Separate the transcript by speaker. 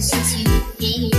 Speaker 1: 心情。给你